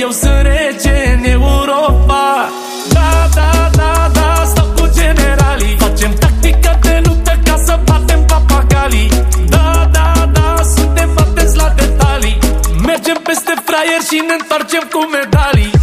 eu sunt rece în Europa. Da, da, da, da, stau cu generalii. Facem tactică de luptă ca să batem papagalii. Da, da, da, suntem atenți la detalii. Mergem peste fraier și ne întoarcem cu medalii.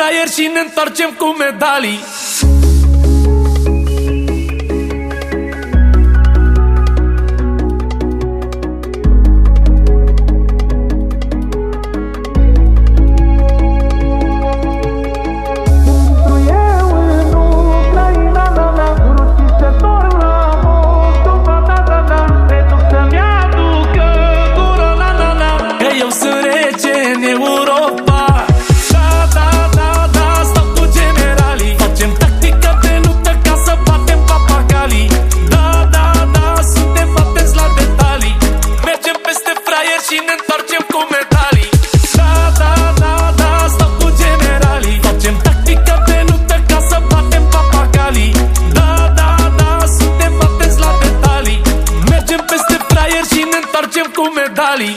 fraier și ne întoarcem cu medalii. ne întoarcem cu medalii. Da, da, da, da, stau cu generalii. Facem tactică de luptă ca să batem papagalii Da, da, da, suntem atenți la detalii. Mergem peste fraier și ne întoarcem cu medalii.